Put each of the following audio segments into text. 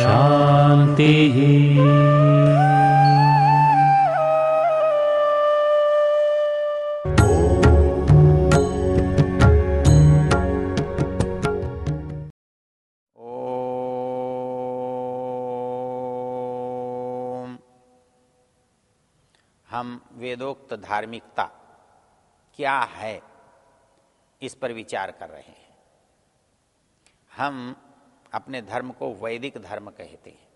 शांति ओम। हम वेदोक्त धार्मिकता क्या है इस पर विचार कर रहे हैं। हम अपने धर्म को वैदिक धर्म कहते हैं।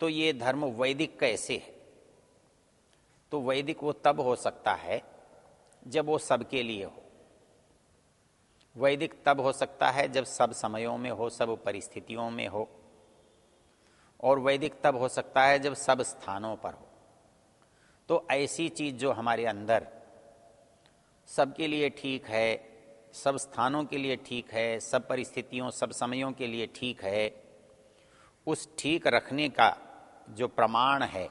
तो ये धर्म वैदिक कैसे है? तो वैदिक वो तब हो सकता है जब वो सबके लिए हो। वैदिक तब हो सकता है जब सब समयों में हो, सब परिस्थितियों में हो। और वैदिक तब हो सकता है जब सब स्थानों पर हो। तो ऐसी चीज़ जो हमारे अंदर सबके लिए ठीक है सब स्थानों के लिए ठीक है, सब परिस्थितियों, सब समयों के लिए ठीक है। उस ठीक रखने का जो प्रमाण है,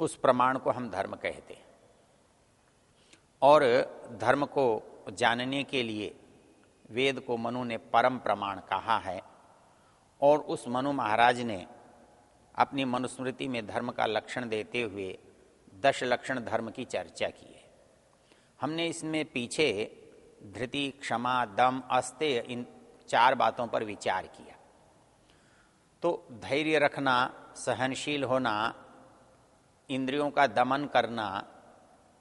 उस प्रमाण को हम धर्म कहते हैं। और धर्म को जानने के लिए वेद को मनु ने परम प्रमाण कहा है, और उस मनु महाराज ने अपनी मनुस्मृति में धर्म का लक्षण देते हुए दश लक्षण धर्म की चर्चा की है। हमने इसमें पीछे धृति, क्षमा, दम अस्तेय इन चार बातों पर विचार किया। तो धैर्य रखना, सहनशील होना, इंद्रियों का दमन करना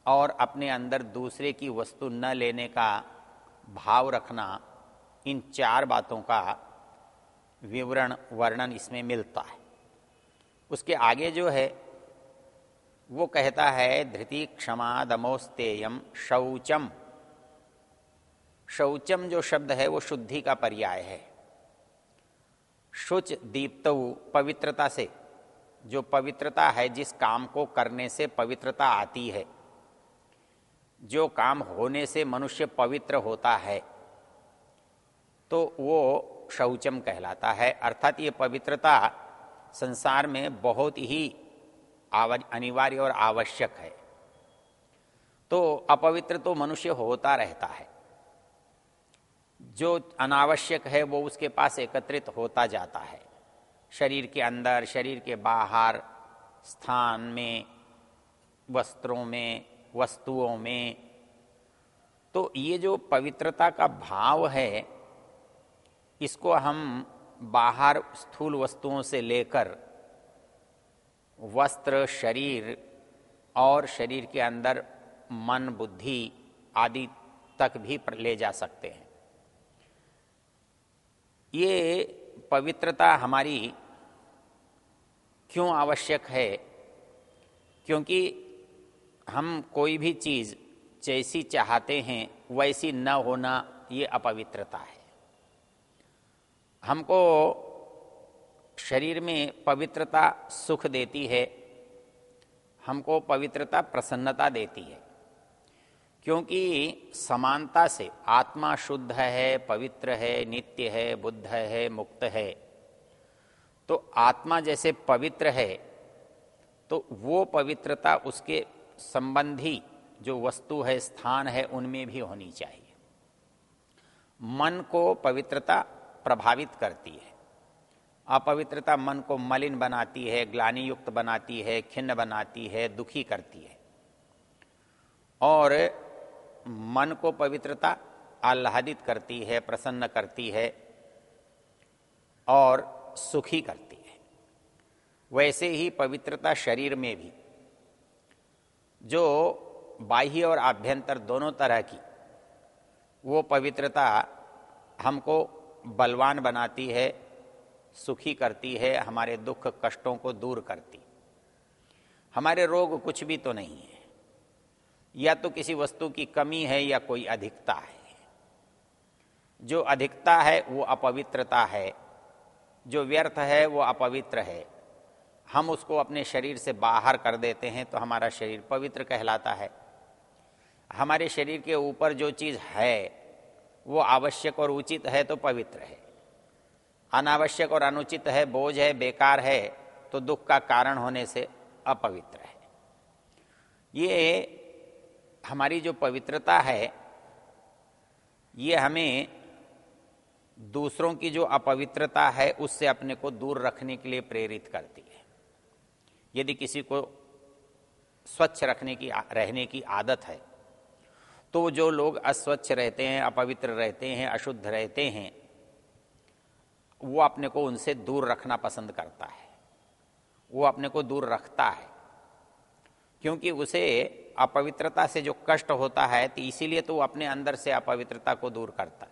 और अपने अंदर दूसरे की वस्तु न लेने का भाव रखना, इन चार बातों का विवरण, वर्णन इसमें मिलता है। उसके आगे जो है, वो कहता है, धृति, क्षमा, दमोस्तेयम, शौचम। शौचम जो शब्द है वो शुद्धि का पर्याय है। शुच दीप्त पवित्रता से, जो पवित्रता है जिस काम को करने से पवित्रता आती है। जो काम होने से मनुष्य पवित्र होता है तो वो शौचम कहलाता है। अर्थात ये पवित्रता संसार में बहुत ही अनिवार्य और आवश्यक है। तो अपवित्र तो मनुष्य होता रहता है। जो अनावश्यक है, वो उसके पास एकत्रित होता जाता है। शरीर के अंदर, शरीर के बाहर, स्थान में, वस्त्रों में, वस्तुओं में। तो ये जो पवित्रता का भाव है, इसको हम बाहर स्थूल वस्तुओं से लेकर वस्त्र, शरीर और शरीर के अंदर मन, बुद्धि आदि तक भी ले जा सकते हैं। ये पवित्रता हमारी क्यों आवश्यक है? क्योंकि हम कोई भी चीज़ जैसी चाहते हैं, वैसी न होना ये अपवित्रता है। हमको शरीर में पवित्रता सुख देती है, हमको पवित्रता प्रसन्नता देती है। क्योंकि समानता से आत्मा शुद्ध है, पवित्र है, नित्य है, बुद्ध है, मुक्त है। तो आत्मा जैसे पवित्र है तो वो पवित्रता उसके संबंधी जो वस्तु है, स्थान है, उनमें भी होनी चाहिए। मन को पवित्रता प्रभावित करती है। अपवित्रता मन को मलिन बनाती है ग्लानी युक्त बनाती है, खिन्न बनाती है, दुखी करती है। और मन को पवित्रता आह्लादित करती है, प्रसन्न करती है और सुखी करती है। वैसे ही पवित्रता शरीर में भी, जो बाह्य और आभ्यंतर दोनों तरह की, वो पवित्रता हमको बलवान बनाती है, सुखी करती है, हमारे दुख कष्टों को दूर करती। हमारे रोग कुछ भी तो नहीं है। या तो किसी वस्तु की कमी है या कोई अधिकता है। जो अधिकता है, वो अपवित्रता है। जो व्यर्थ है, वो अपवित्र है। हम उसको अपने शरीर से बाहर कर देते हैं तो हमारा शरीर पवित्र कहलाता है। हमारे शरीर के ऊपर जो चीज़ है, वो आवश्यक और उचित है तो पवित्र है। अनावश्यक और अनुचित है, बोझ है, बेकार है तो दुख का कारण होने से अपवित्र है। ये हमारी जो पवित्रता है, ये हमें दूसरों की जो अपवित्रता है, उससे अपने को दूर रखने के लिए प्रेरित करती है। यदि किसी को स्वच्छ रखने की रहने की आदत है तो जो लोग अस्वच्छ रहते हैं, अपवित्र रहते हैं, अशुद्ध रहते हैं, वो अपने को उनसे दूर रखना पसंद करता है। वो अपने को दूर रखता है, क्योंकि उसे अपवित्रता से जो कष्ट होता है तो इसीलिए तो वो अपने अंदर से अपवित्रता को दूर करता है।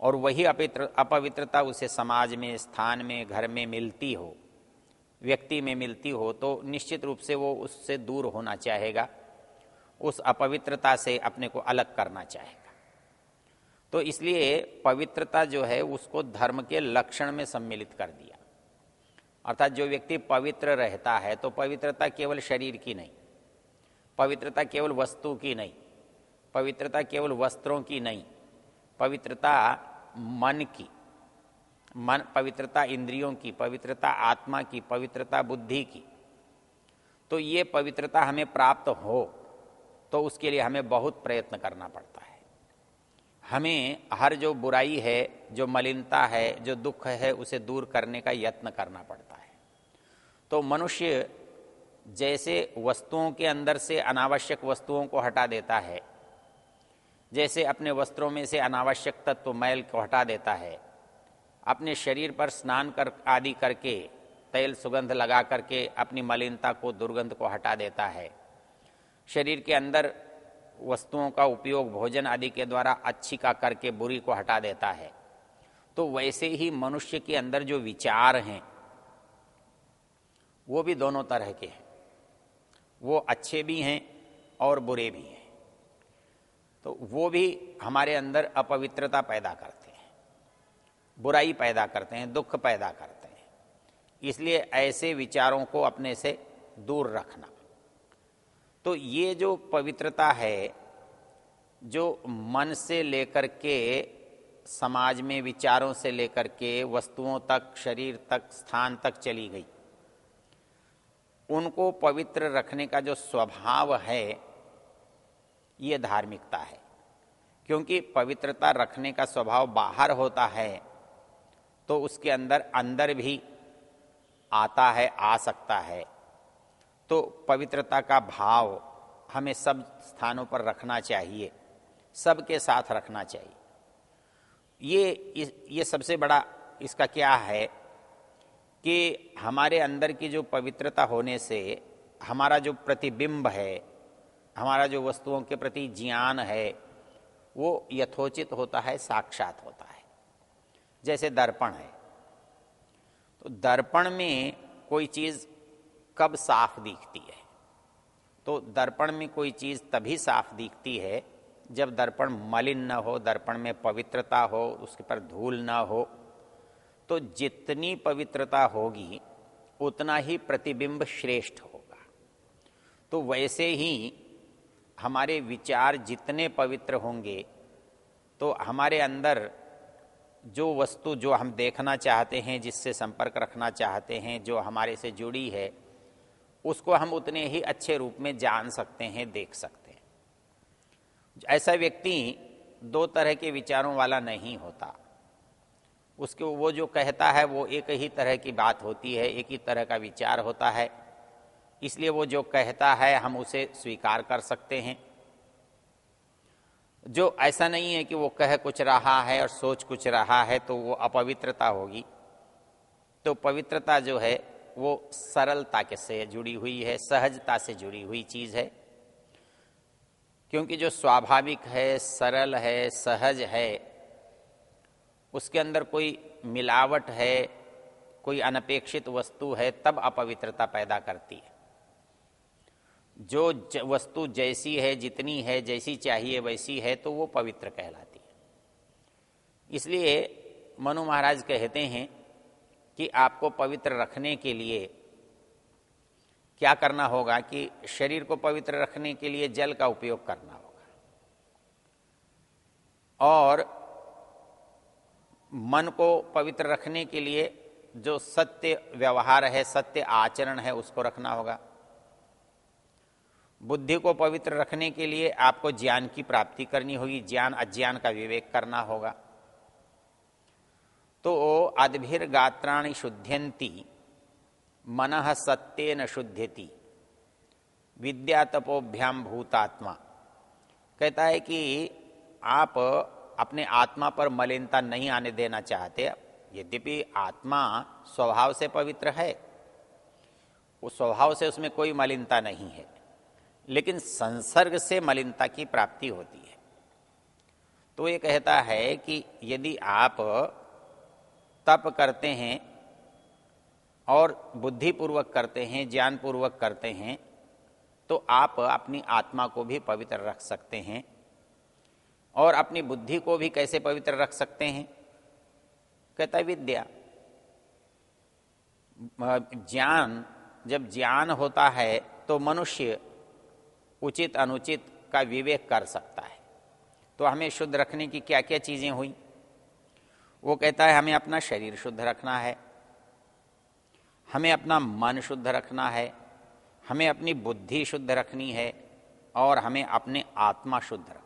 और वही अपवित्र, अपवित्रता उसे समाज में, स्थान में, घर में मिलती हो, व्यक्ति में मिलती हो तो निश्चित रूप से वो उससे दूर होना चाहेगा, उस अपवित्रता से अपने को अलग करना चाहेगा। तो इसलिए पवित्रता जो है, उसको धर्म के लक्षण में सम्मिलित कर दिया। अर्थात जो व्यक्ति पवित्र रहता है तो पवित्रता केवल शरीर की नहीं पवित्रता केवल वस्तु की नहीं। पवित्रता केवल वस्त्रों की नहीं। पवित्रता मन की। मन, पवित्रता इंद्रियों की, पवित्रता आत्मा की, पवित्रता बुद्धि की। तो ये पवित्रता हमें प्राप्त हो तो उसके लिए हमें बहुत प्रयत्न करना पड़ता है। हमें हर जो बुराई है, जो मलिनता है, जो दुख है, उसे दूर करने का यत्न करना पड़ता है। तो मनुष्य जैसे वस्तुओं के अंदर से अनावश्यक वस्तुओं को हटा देता है, जैसे अपने वस्त्रों में से अनावश्यक तत्व मैल को हटा देता है, अपने शरीर पर स्नान कर आदि करके, तेल सुगंध लगा करके अपनी मलिनता को, दुर्गंध को हटा देता है। शरीर के अंदर वस्तुओं का उपयोग भोजन आदि के द्वारा अच्छी का करके बुरी को हटा देता है। तो वैसे ही मनुष्य के अंदर जो विचार हैं, वो भी दोनों तरह के हैं। वो अच्छे भी हैं और बुरे भी हैं। तो वो भी हमारे अंदर अपवित्रता पैदा करते हैं, बुराई पैदा करते हैं, दुख पैदा करते हैं। इसलिए ऐसे विचारों को अपने से दूर रखना। तो ये जो पवित्रता है, जो मन से लेकर के, समाज में विचारों से लेकर के, वस्तुओं तक, शरीर तक, स्थान तक चली गई उनको पवित्र रखने का जो स्वभाव है, ये धार्मिकता है। क्योंकि पवित्रता रखने का स्वभाव बाहर होता है तो उसके अंदर अंदर भी आता है, आ सकता है। तो पवित्रता का भाव हमें सब स्थानों पर रखना चाहिए, सबके साथ रखना चाहिए। ये ये सबसे बड़ा इसका क्या है? कि हमारे अंदर की जो पवित्रता होने से हमारा जो प्रतिबिंब है, हमारा जो वस्तुओं के प्रति ज्ञान है, वो यथोचित होता है, साक्षात होता है। जैसे दर्पण है। तो दर्पण में कोई चीज़ कब साफ़ दिखती है? तो दर्पण में कोई चीज़ तभी साफ़ दिखती है जब दर्पण मलिन न हो, दर्पण में पवित्रता हो, उसके पर धूल न हो तो जितनी पवित्रता होगी, उतना ही प्रतिबिंब श्रेष्ठ होगा। तो वैसे ही हमारे विचार जितने पवित्र होंगे तो हमारे अंदर जो वस्तु जो हम देखना चाहते हैं, जिससे संपर्क रखना चाहते हैं, जो हमारे से जुड़ी है, उसको हम उतने ही अच्छे रूप में जान सकते हैं, देख सकते हैं। ऐसा व्यक्ति दो तरह के विचारों वाला नहीं होता। उसके वो जो कहता है, वो एक ही तरह की बात होती है, एक ही तरह का विचार होता है। इसलिए वो जो कहता है, हम उसे स्वीकार कर सकते हैं। जो ऐसा नहीं है कि वो कह कुछ रहा है और सोच कुछ रहा है तो वो अपवित्रता होगी। तो पवित्रता जो है, वो सरलता के से जुड़ी हुई है, सहजता से जुड़ी हुई चीज़ है। क्योंकि जो स्वाभाविक है, सरल है, सहज है उसके अंदर कोई मिलावट है कोई अनपेक्षित वस्तु है तब अपवित्रता पैदा करती है। जो ज, वस्तु जैसी है जितनी है जैसी चाहिए वैसी है तो वो पवित्र कहलाती है। इसलिए मनु महाराज कहते हैं कि आपको पवित्र रखने के लिए क्या करना होगा कि शरीर को पवित्र रखने के लिए जल का उपयोग करना होगा। और मन को पवित्र रखने के लिए जो सत्य व्यवहार है, सत्य आचरण है, उसको रखना होगा। बुद्धि को पवित्र रखने के लिए आपको ज्ञान की प्राप्ति करनी होगी, ज्ञान, अज्ञान का विवेक करना होगा। तो अद्भिर गात्राणी शुद्ध्यंती मन सत्य न शुद्ध्यति विद्या तपोभ्याम भूतात्मा। कहता है कि आप अपने आत्मा पर मलिनता नहीं आने देना चाहते, यद्यपि आत्मा स्वभाव से पवित्र है, उस स्वभाव से उसमें कोई मलिनता नहीं है, लेकिन संसर्ग से मलिनता की प्राप्ति होती है। तो ये कहता है कि यदि आप तप करते हैं और बुद्धिपूर्वक करते हैं, ज्ञानपूर्वक करते हैं तो आप अपनी आत्मा को भी पवित्र रख सकते हैं। और अपनी बुद्धि को भी कैसे पवित्र रख सकते हैं? कहता है, विद्या ज्ञान, जब ज्ञान होता है तो मनुष्य उचित अनुचित का विवेक कर सकता है। तो हमें शुद्ध रखने की क्या क्या चीज़ें हुई? वो कहता है, हमें अपना शरीर शुद्ध रखना है, हमें अपना मन शुद्ध रखना है, हमें अपनी बुद्धि शुद्ध रखनी है, और हमें अपने आत्मा शुद्ध रखना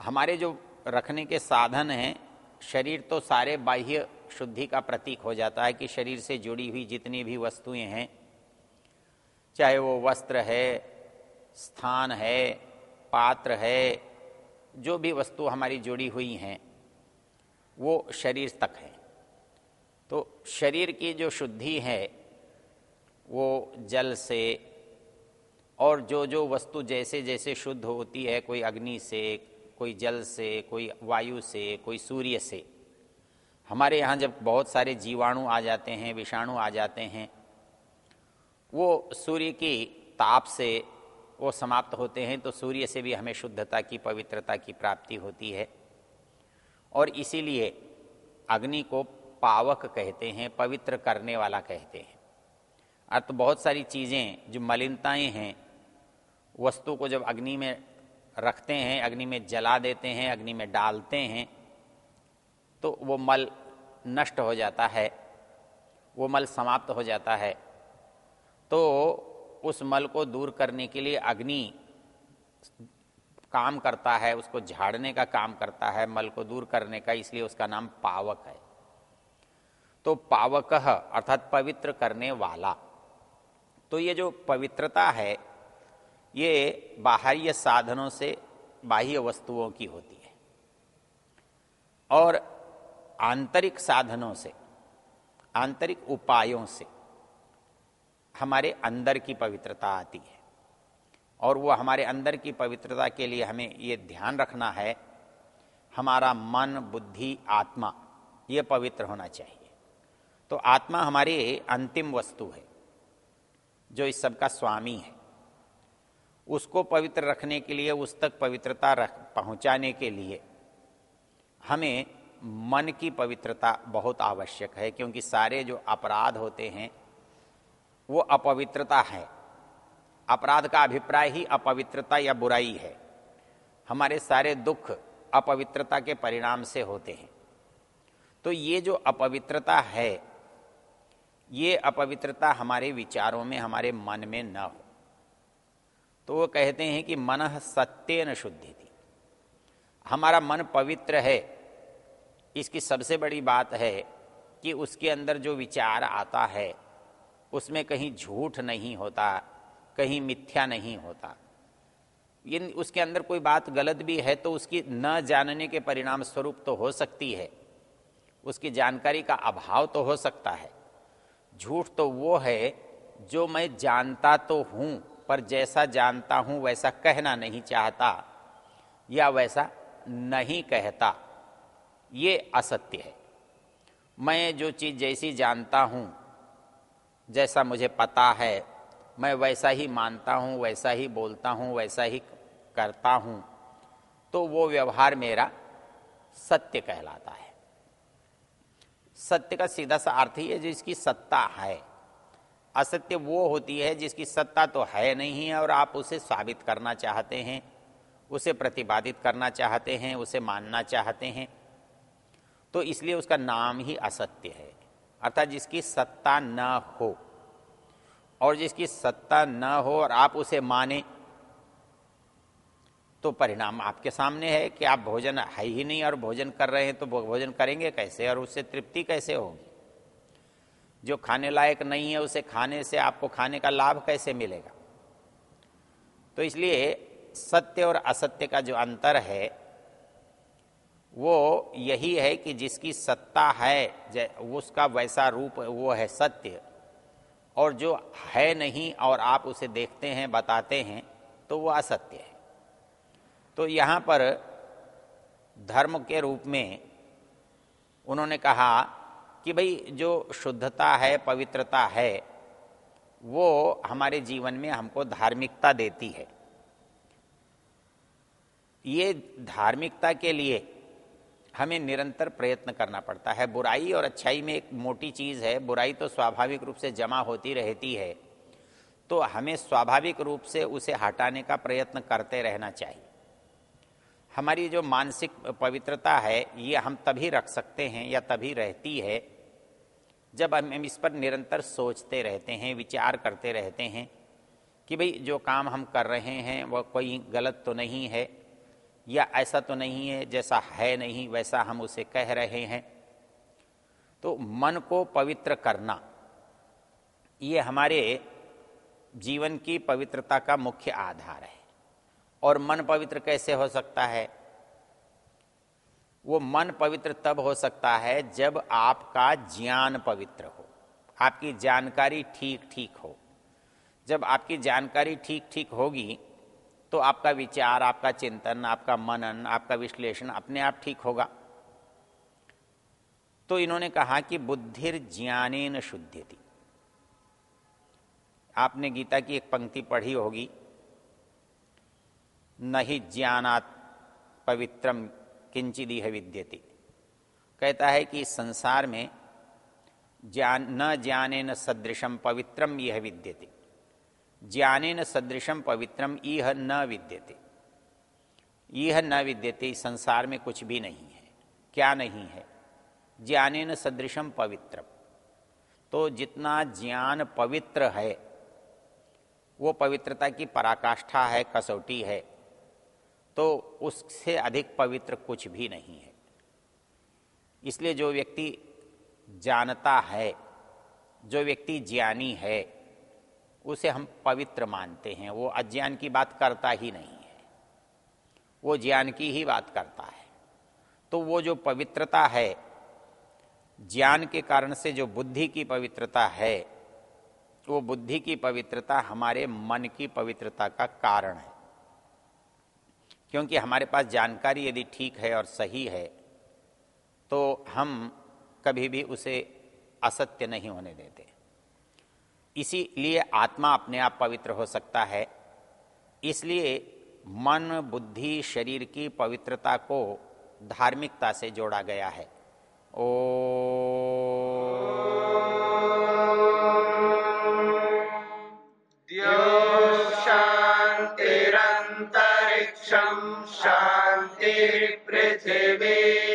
हमारे जो रखने के साधन हैं, शरीर तो सारे बाह्य शुद्धि का प्रतीक हो जाता है कि शरीर से जुड़ी हुई जितनी भी वस्तुएँ हैं, चाहे वो वस्त्र है, स्थान है, पात्र है, जो भी वस्तु हमारी जुड़ी हुई हैं, वो शरीर तक है। तो शरीर की जो शुद्धि है, वो जल से और जो जो वस्तु जैसे जैसे शुद्ध होती है, कोई अग्नि से कोई जल से, कोई वायु से, कोई सूर्य से। हमारे यहाँ जब बहुत सारे जीवाणु आ जाते हैं, विषाणु आ जाते हैं, वो सूर्य की ताप से वो समाप्त होते हैं तो सूर्य से भी हमें शुद्धता की, पवित्रता की प्राप्ति होती है। और इसीलिए अग्नि को पावक कहते हैं, पवित्र करने वाला कहते हैं। अर्थ बहुत सारी चीज़ें, जो मलिनताएँ हैं, वस्तु को जब अग्नि में रखते हैं, अग्नि में जला देते हैं, अग्नि में डालते हैं तो वो मल नष्ट हो जाता है, वो मल समाप्त हो जाता है। तो उस मल को दूर करने के लिए अग्नि काम करता है, उसको झाड़ने का काम करता है, मल को दूर करने का, इसलिए उसका नाम पावक है। तो पावक अर्थात पवित्र करने वाला। तो ये जो पवित्रता है ये बाह्य साधनों से बाह्य वस्तुओं की होती है। और आंतरिक साधनों से, आंतरिक उपायों से हमारे अंदर की पवित्रता आती है। और वो हमारे अंदर की पवित्रता के लिए हमें ये ध्यान रखना है, हमारा मन, बुद्धि, आत्मा, ये पवित्र होना चाहिए। तो आत्मा हमारी अंतिम वस्तु है, जो इस सब का स्वामी है। उसको पवित्र रखने के लिए, उस तक पवित्रता रख, पहुँचाने के लिए। हमें मन की पवित्रता बहुत आवश्यक है, क्योंकि सारे जो अपराध होते हैं, वो अपवित्रता है। अपराध का अभिप्राय ही अपवित्रता या बुराई है। हमारे सारे दुख अपवित्रता के परिणाम से होते हैं। तो ये जो अपवित्रता है, ये अपवित्रता हमारे विचारों में, हमारे मन में न हो। तो वो कहते हैं कि मन सत्य न शुद्धि थी हमारा मन पवित्र है। इसकी सबसे बड़ी बात है कि उसके अंदर जो विचार आता है, उसमें कहीं झूठ नहीं होता, कहीं मिथ्या नहीं होता। ये उसके अंदर कोई बात गलत भी है तो उसकी न जानने के परिणाम स्वरूप तो हो सकती है। उसकी जानकारी का अभाव तो हो सकता है। झूठ तो वो है जो मैं जानता तो हूँ पर जैसा जानता हूँ, वैसा कहना नहीं चाहता या वैसा नहीं कहता। ये असत्य है। मैं जो चीज़ जैसी जानता हूँ, जैसा मुझे पता है, मैं वैसा ही मानता हूँ, वैसा ही बोलता हूँ, वैसा ही करता हूँ तो वो व्यवहार मेरा सत्य कहलाता है। सत्य का सीधा सा अर्थ ही है जिसकी सत्ता है। असत्य वो होती है जिसकी सत्ता तो है नहीं और आप उसे साबित करना चाहते हैं, उसे प्रतिपादित करना चाहते हैं, उसे मानना चाहते हैं। तो इसलिए उसका नाम ही असत्य है। अर्थात जिसकी सत्ता न हो और जिसकी सत्ता न हो और आप उसे माने तो परिणाम आपके सामने है कि आप भोजन है ही नहीं और भोजन कर रहे हैं तो भोजन करेंगे कैसे और उससे तृप्ति कैसे होगी? जो खाने लायक नहीं है, उसे खाने से आपको खाने का लाभ कैसे मिलेगा? तो इसलिए सत्य और असत्य का जो अंतर है, वो यही है कि जिसकी सत्ता है उसका वैसा रूप वो है सत्य। और जो है नहीं और आप उसे देखते हैं, बताते हैं तो वो असत्य है। तो यहाँ पर धर्म के रूप में उन्होंने कहा कि भाई जो शुद्धता है, पवित्रता है, वो हमारे जीवन में हमको धार्मिकता देती है। ये धार्मिकता के लिए हमें निरंतर प्रयत्न करना पड़ता है। बुराई और अच्छाई में एक मोटी चीज़ है। बुराई तो स्वाभाविक रूप से जमा होती रहती है। तो हमें स्वाभाविक रूप से उसे हटाने का प्रयत्न करते रहना चाहिए। हमारी जो मानसिक पवित्रता है, ये हम तभी रख सकते हैं या तभी रहती है जब हम इस पर निरंतर सोचते रहते हैं, विचार करते रहते हैं कि भाई जो काम हम कर रहे हैं, वह कोई गलत तो नहीं है या ऐसा तो नहीं है जैसा है नहीं, वैसा हम उसे कह रहे हैं। तो मन को पवित्र करना, ये हमारे जीवन की पवित्रता का मुख्य आधार है। और मन पवित्र कैसे हो सकता है? वो मन पवित्र तब हो सकता है जब आपका ज्ञान पवित्र हो। आपकी जानकारी ठीक ठीक हो। जब आपकी जानकारी ठीक ठीक होगी तो आपका विचार, आपका चिंतन, आपका मनन, आपका विश्लेषण अपने आप ठीक होगा। तो इन्होंने कहा कि बुद्धिर ज्ञानेन शुद्धति। आपने गीता की एक पंक्ति पढ़ी होगी नहीं ज्ञानात पवित्रम किंचिदीह विद्यति। कहता है कि संसार में ज्ञान, न ज्ञाने न सदृशम पवित्रम यह विद्यते। ज्ञाने न सदृशम पवित्रम यह न विद्यते। यह न विद्यते संसार में कुछ भी नहीं है। क्या नहीं है? ज्ञाने न सदृशम पवित्रम तो जितना ज्ञान पवित्र है, वो पवित्रता की पराकाष्ठा है, कसौटी है तो उससे अधिक पवित्र कुछ भी नहीं है। इसलिए जो व्यक्ति जानता है, जो व्यक्ति ज्ञानी है, उसे हम पवित्र मानते हैं। वो अज्ञान की बात करता ही नहीं है। वो ज्ञान की ही बात करता है। तो वो जो पवित्रता है, ज्ञान के कारण से जो बुद्धि की पवित्रता है, वो बुद्धि की पवित्रता हमारे मन की पवित्रता का कारण है। क्योंकि हमारे पास जानकारी यदि ठीक है और सही है तो हम कभी भी उसे असत्य नहीं होने देते। इसीलिए आत्मा अपने आप पवित्र हो सकता है। इसलिए मन, बुद्धि, शरीर की पवित्रता को धार्मिकता से जोड़ा गया है। ओ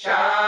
Tchau.